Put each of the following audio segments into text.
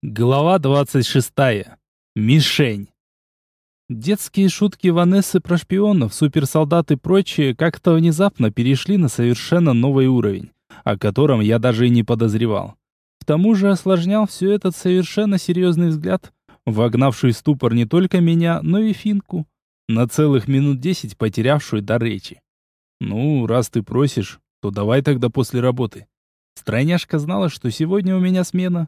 Глава 26. Мишень. Детские шутки Ванессы про шпионов, суперсолдат и прочее как-то внезапно перешли на совершенно новый уровень, о котором я даже и не подозревал. К тому же осложнял все этот совершенно серьезный взгляд, вогнавший в ступор не только меня, но и Финку, на целых минут десять потерявшую до речи. «Ну, раз ты просишь, то давай тогда после работы». Стройняшка знала, что сегодня у меня смена,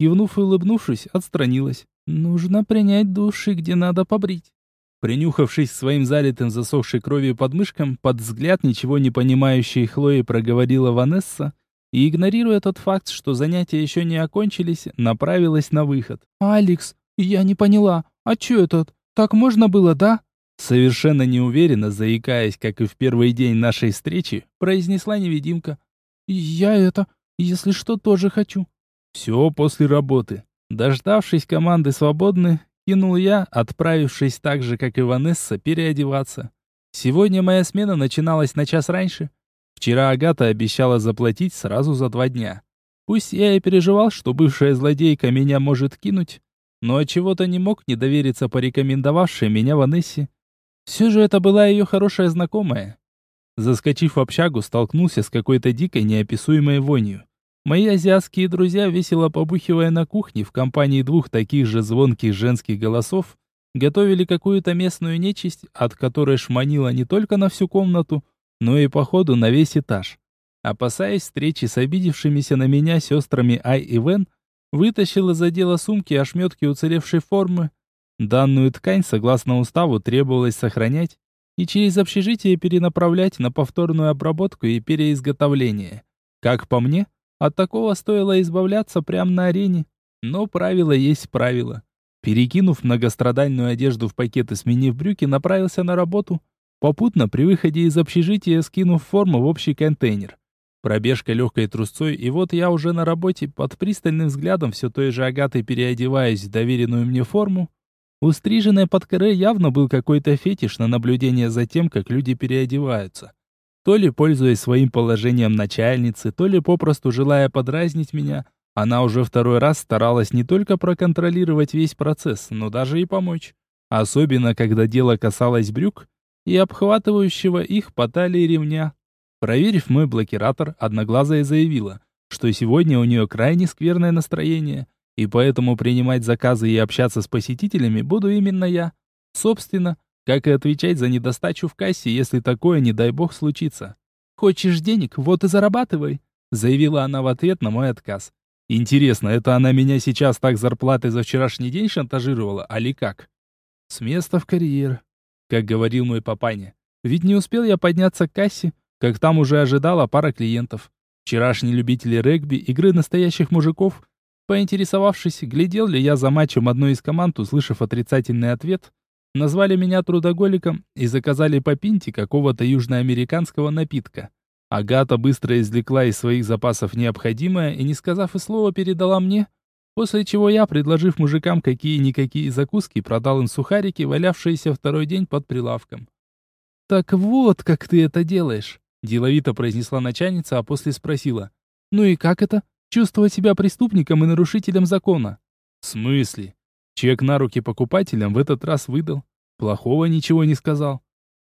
Кивнув и улыбнувшись, отстранилась. «Нужно принять душ и где надо побрить». Принюхавшись своим залитым засохшей кровью подмышкам, под взгляд ничего не понимающей Хлои проговорила Ванесса и, игнорируя тот факт, что занятия еще не окончились, направилась на выход. «Алекс, я не поняла, а чё этот? Так можно было, да?» Совершенно неуверенно, заикаясь, как и в первый день нашей встречи, произнесла невидимка. «Я это, если что, тоже хочу». Все после работы. Дождавшись команды свободны, кинул я, отправившись так же, как и Ванесса, переодеваться. Сегодня моя смена начиналась на час раньше. Вчера Агата обещала заплатить сразу за два дня. Пусть я и переживал, что бывшая злодейка меня может кинуть, но чего то не мог не довериться порекомендовавшей меня Ванессе. Все же это была ее хорошая знакомая. Заскочив в общагу, столкнулся с какой-то дикой неописуемой вонью. Мои азиатские друзья, весело побухивая на кухне в компании двух таких же звонких женских голосов, готовили какую-то местную нечисть, от которой шманило не только на всю комнату, но и походу на весь этаж. Опасаясь встречи с обидевшимися на меня сестрами Ай и Вен, вытащил из отдела сумки ошметки уцелевшей формы. Данную ткань, согласно уставу, требовалось сохранять и через общежитие перенаправлять на повторную обработку и переизготовление. Как по мне, от такого стоило избавляться прямо на арене. Но правило есть правило. Перекинув многострадальную одежду в пакет и сменив брюки, направился на работу, попутно при выходе из общежития скинув форму в общий контейнер. Пробежка легкой трусцой, и вот я уже на работе, под пристальным взглядом все той же Агатой переодеваюсь в доверенную мне форму. У под коре явно был какой-то фетиш на наблюдение за тем, как люди переодеваются. То ли пользуясь своим положением начальницы, то ли попросту желая подразнить меня, она уже второй раз старалась не только проконтролировать весь процесс, но даже и помочь. Особенно, когда дело касалось брюк и обхватывающего их по талии ремня. Проверив мой блокиратор, Одноглазая заявила, что сегодня у нее крайне скверное настроение, и поэтому принимать заказы и общаться с посетителями буду именно я. Собственно, как и отвечать за недостачу в кассе, если такое, не дай бог, случится. «Хочешь денег? Вот и зарабатывай», — заявила она в ответ на мой отказ. «Интересно, это она меня сейчас так зарплатой за вчерашний день шантажировала, али как?» «С места в карьер», — как говорил мой папаня. Ведь не успел я подняться к кассе, как там уже ожидала пара клиентов. Вчерашние любители регби, игры настоящих мужиков. Поинтересовавшись, глядел ли я за матчем одной из команд, услышав отрицательный ответ, Назвали меня трудоголиком и заказали по пинте какого-то южноамериканского напитка. Агата быстро извлекла из своих запасов необходимое и, не сказав и слова, передала мне, после чего я, предложив мужикам какие-никакие закуски, продал им сухарики, валявшиеся второй день под прилавком. «Так вот, как ты это делаешь», — деловито произнесла начальница, а после спросила. «Ну и как это? Чувствовать себя преступником и нарушителем закона?» «В смысле?» Чек на руки покупателям в этот раз выдал. Плохого ничего не сказал.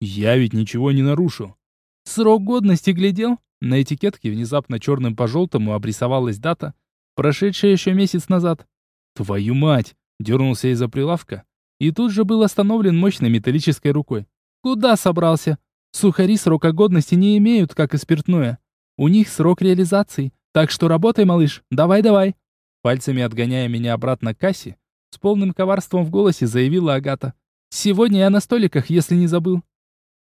Я ведь ничего не нарушил. Срок годности глядел. На этикетке внезапно черным по желтому обрисовалась дата, прошедшая еще месяц назад. Твою мать! Дернулся из-за прилавка. И тут же был остановлен мощной металлической рукой. Куда собрался? Сухари срока годности не имеют, как и спиртное. У них срок реализации. Так что работай, малыш. Давай-давай. Пальцами отгоняя меня обратно к кассе, с полным коварством в голосе заявила Агата. «Сегодня я на столиках, если не забыл».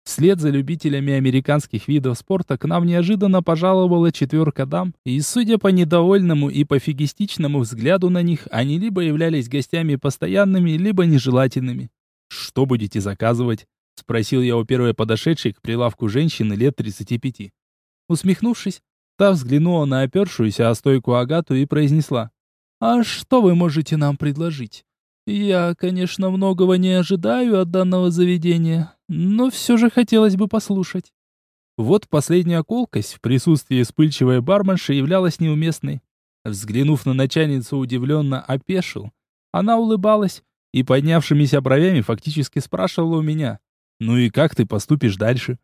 Вслед за любителями американских видов спорта к нам неожиданно пожаловала четверка дам, и, судя по недовольному и пофигистичному взгляду на них, они либо являлись гостями постоянными, либо нежелательными. «Что будете заказывать?» — спросил я у первой подошедшей к прилавку женщины лет 35. Усмехнувшись, та взглянула на опершуюся о стойку Агату и произнесла. А что вы можете нам предложить? Я, конечно, многого не ожидаю от данного заведения, но все же хотелось бы послушать. Вот последняя колкость в присутствии вспыльчивой барменши являлась неуместной. Взглянув на начальницу удивленно, опешил. Она улыбалась и поднявшимися бровями фактически спрашивала у меня. «Ну и как ты поступишь дальше?»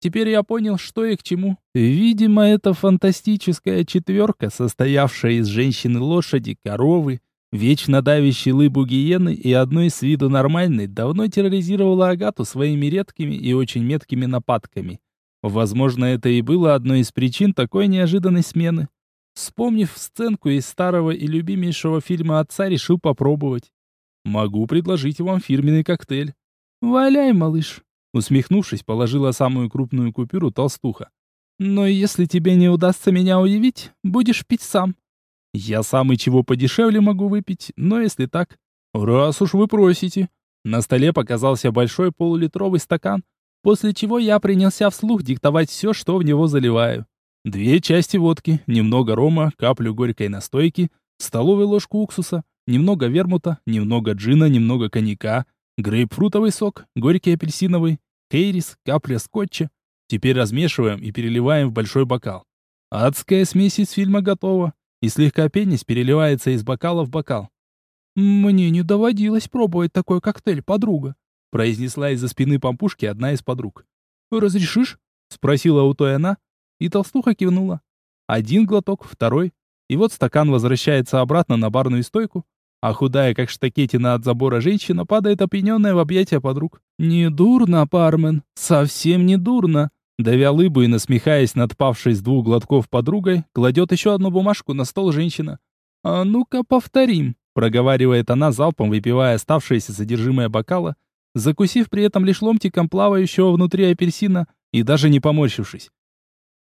Теперь я понял, что и к чему. Видимо, это фантастическая четверка, состоявшая из женщины-лошади, коровы, вечно давящей лыбу гиены и одной с виду нормальной, давно терроризировала Агату своими редкими и очень меткими нападками. Возможно, это и было одной из причин такой неожиданной смены. Вспомнив сценку из старого и любимейшего фильма отца, решил попробовать. Могу предложить вам фирменный коктейль. Валяй, малыш. Усмехнувшись, положила самую крупную купюру толстуха. «Но если тебе не удастся меня удивить, будешь пить сам». «Я сам и чего подешевле могу выпить, но если так...» «Раз уж вы просите». На столе показался большой полулитровый стакан, после чего я принялся вслух диктовать все, что в него заливаю. Две части водки, немного рома, каплю горькой настойки, столовую ложку уксуса, немного вермута, немного джина, немного коньяка, Грейпфрутовый сок, горький апельсиновый, кейрис, капля скотча. Теперь размешиваем и переливаем в большой бокал. Адская смесь из фильма готова, и слегка пенись переливается из бокала в бокал. «Мне не доводилось пробовать такой коктейль, подруга», произнесла из-за спины пампушки одна из подруг. «Разрешишь?» спросила у той она, и толстуха кивнула. Один глоток, второй, и вот стакан возвращается обратно на барную стойку, а худая, как штакетина от забора женщина, падает опьяненная в объятия подруг. «Не дурно, пармен, совсем не дурно!» Давя лыбу и насмехаясь над павшей с двух глотков подругой, кладет еще одну бумажку на стол женщина. «А ну-ка повторим», — проговаривает она залпом, выпивая оставшееся содержимое бокала, закусив при этом лишь ломтиком плавающего внутри апельсина и даже не поморщившись.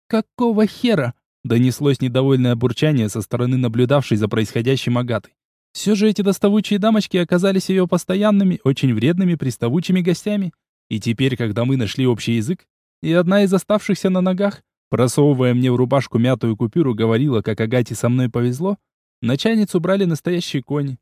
«Какого хера?» — донеслось недовольное бурчание со стороны наблюдавшей за происходящим Агаты. Все же эти доставучие дамочки оказались ее постоянными, очень вредными, приставучими гостями. И теперь, когда мы нашли общий язык, и одна из оставшихся на ногах, просовывая мне в рубашку мятую купюру, говорила, как Агате со мной повезло, начальницу брали настоящие кони.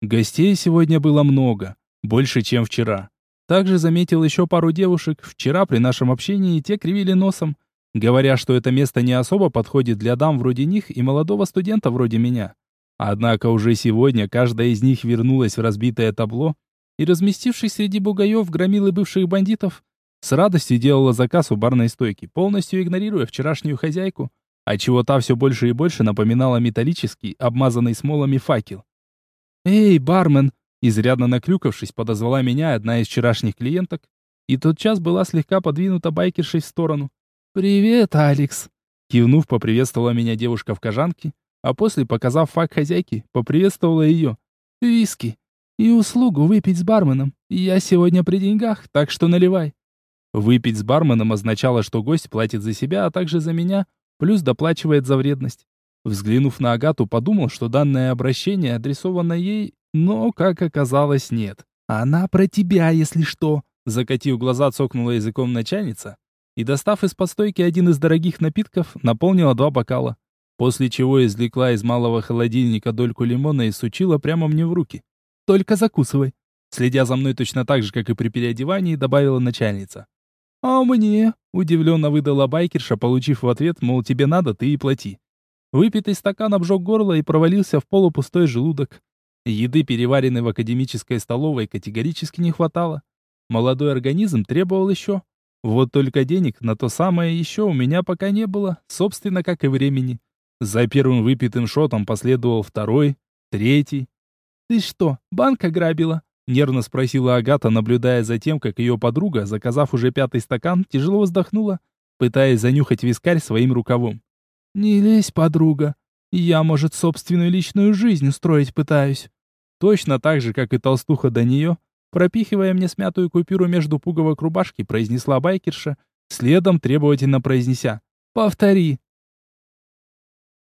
Гостей сегодня было много, больше, чем вчера. Также заметил еще пару девушек. Вчера при нашем общении те кривили носом, говоря, что это место не особо подходит для дам вроде них и молодого студента вроде меня. Однако уже сегодня каждая из них вернулась в разбитое табло и, разместившись среди бугаев, громил и бывших бандитов, с радостью делала заказ у барной стойки, полностью игнорируя вчерашнюю хозяйку, отчего та все больше и больше напоминала металлический, обмазанный смолами факел. «Эй, бармен!» Изрядно наклюкавшись, подозвала меня одна из вчерашних клиенток, и тотчас была слегка подвинута байкершей в сторону. «Привет, Алекс!» Кивнув, поприветствовала меня девушка в кожанке, а после, показав факт хозяйки, поприветствовала ее. «Виски. И услугу выпить с барменом. Я сегодня при деньгах, так что наливай». Выпить с барменом означало, что гость платит за себя, а также за меня, плюс доплачивает за вредность. Взглянув на Агату, подумал, что данное обращение адресовано ей, но, как оказалось, нет. «Она про тебя, если что», закатив глаза, цокнула языком начальница и, достав из-под стойки один из дорогих напитков, наполнила два бокала после чего извлекла из малого холодильника дольку лимона и сучила прямо мне в руки. «Только закусывай», следя за мной точно так же, как и при переодевании, добавила начальница. «А мне?» – удивленно выдала байкерша, получив в ответ, мол, тебе надо, ты и плати. Выпитый стакан обжег горло и провалился в полупустой желудок. Еды, переваренной в академической столовой, категорически не хватало. Молодой организм требовал еще. Вот только денег на то самое еще у меня пока не было, собственно, как и времени. За первым выпитым шотом последовал второй, третий. «Ты что, банк ограбила?» Нервно спросила Агата, наблюдая за тем, как ее подруга, заказав уже пятый стакан, тяжело вздохнула, пытаясь занюхать вискарь своим рукавом. «Не лезь, подруга. Я, может, собственную личную жизнь строить пытаюсь». Точно так же, как и толстуха до нее, пропихивая мне смятую купюру между пуговок рубашки, произнесла байкерша, следом требовательно произнеся «Повтори».